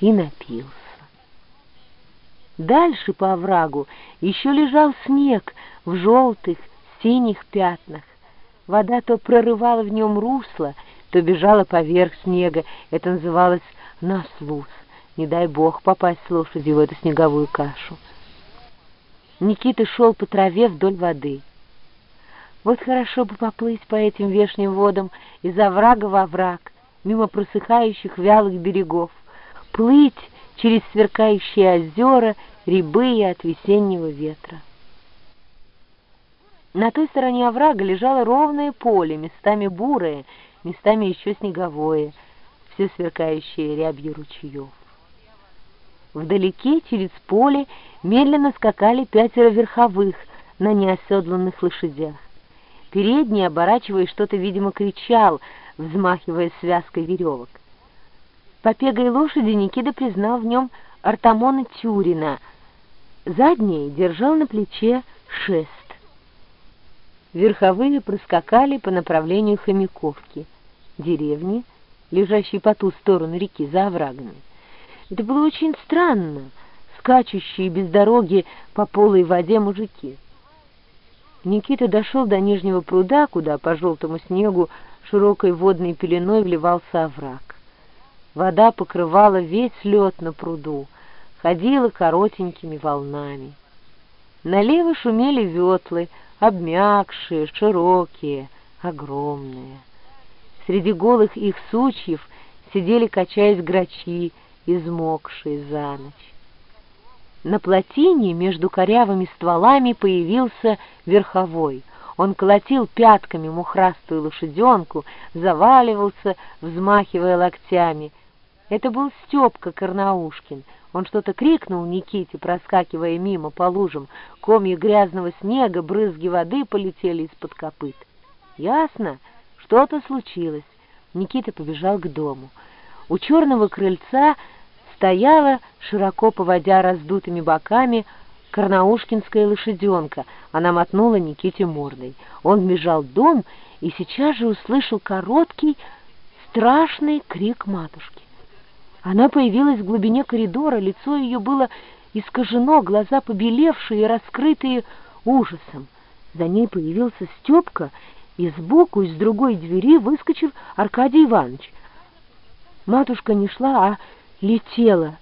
и напился. Дальше по оврагу еще лежал снег в желтых, синих пятнах. Вода то прорывала в нем русло, то бежала поверх снега. Это называлось наслуз. Не дай бог попасть с лошадью в эту снеговую кашу. Никита шел по траве вдоль воды. Вот хорошо бы поплыть по этим вешним водам из оврага в овраг, мимо просыхающих вялых берегов, плыть через сверкающие озера, рябые от весеннего ветра. На той стороне оврага лежало ровное поле, местами бурое, местами еще снеговое, все сверкающие рябью ручьев. Вдалеке через поле медленно скакали пятеро верховых на неоседланных лошадях. Передний, оборачиваясь, что-то, видимо, кричал, взмахивая связкой веревок. По пегой лошади Никита признал в нем Артамона Тюрина. Задний держал на плече шест. Верховые проскакали по направлению Хомяковки, деревни, лежащей по ту сторону реки за оврагами. Это было очень странно, скачущие без дороги по полой воде мужики. Никита дошел до нижнего пруда, куда по желтому снегу широкой водной пеленой вливался овраг. Вода покрывала весь лед на пруду, ходила коротенькими волнами. Налево шумели ветлы, обмякшие, широкие, огромные. Среди голых их сучьев сидели, качаясь, грачи, измокшие за ночь. На плотине между корявыми стволами появился верховой. Он колотил пятками мухрастую лошаденку, заваливался, взмахивая локтями. Это был Степка Карнаушкин. Он что-то крикнул Никите, проскакивая мимо по лужам. Комья грязного снега, брызги воды полетели из-под копыт. Ясно, что-то случилось. Никита побежал к дому. У черного крыльца стояла, широко поводя раздутыми боками, карнаушкинская лошаденка. Она мотнула Никите мордой. Он бежал в дом и сейчас же услышал короткий, страшный крик матушки. Она появилась в глубине коридора, лицо ее было искажено, глаза побелевшие и раскрытые ужасом. За ней появился Степка, и сбоку, из другой двери выскочил Аркадий Иванович. Матушка не шла, а летела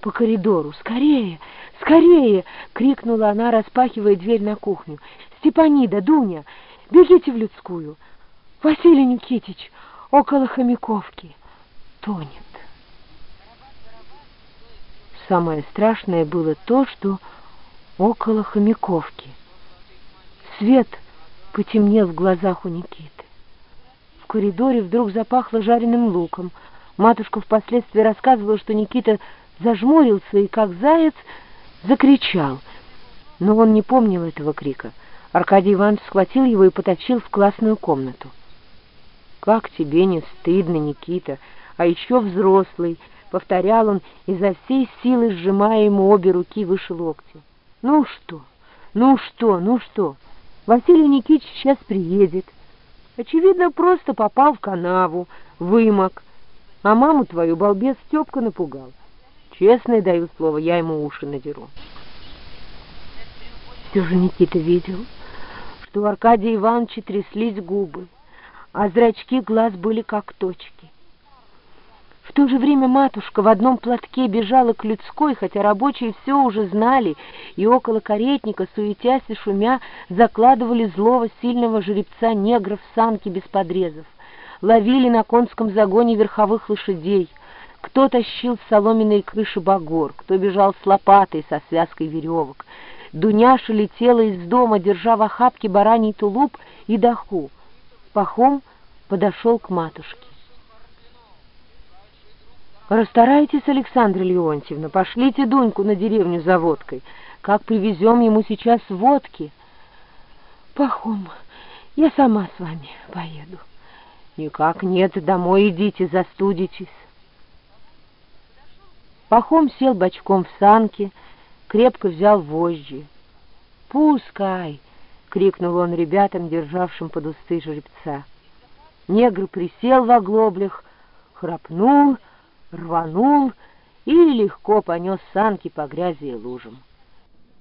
по коридору. «Скорее! Скорее!» — крикнула она, распахивая дверь на кухню. «Степанида, Дуня, бегите в людскую! Василий Никитич около Хомяковки тонет!» Самое страшное было то, что около Хомяковки. Свет потемнел в глазах у Никиты. В коридоре вдруг запахло жареным луком — Матушка впоследствии рассказывала, что Никита зажмурился и, как заяц, закричал. Но он не помнил этого крика. Аркадий Иванович схватил его и потащил в классную комнату. «Как тебе не стыдно, Никита, а еще взрослый!» — повторял он, изо всей силы сжимая ему обе руки выше локтя. «Ну что? Ну что? Ну что? Василий Никитич сейчас приедет. Очевидно, просто попал в канаву, вымок, а маму твою балбес Степка напугал. Честное даю слово, я ему уши надеру. Все же Никита видел, что у Аркадия Ивановича тряслись губы, а зрачки глаз были как точки. То же время матушка в одном платке бежала к людской, хотя рабочие все уже знали, и около каретника, суетясь и шумя, закладывали злого сильного жеребца негров в санки без подрезов ловили на конском загоне верховых лошадей, кто тащил с соломенной крыши багор, кто бежал с лопатой со связкой веревок. Дуняша летела из дома, держа в охапке бараний тулуп и доху. Пахом подошел к матушке. «Расстарайтесь, Александра Леонтьевна, пошлите Дуньку на деревню за водкой. Как привезем ему сейчас водки?» «Пахом, я сама с вами поеду». Никак нет, домой идите, застудитесь. Пахом сел бочком в санки, крепко взял вожжи. «Пускай!» — крикнул он ребятам, державшим под усты жеребца. Негр присел в оглоблях, храпнул, рванул и легко понес санки по грязи и лужам.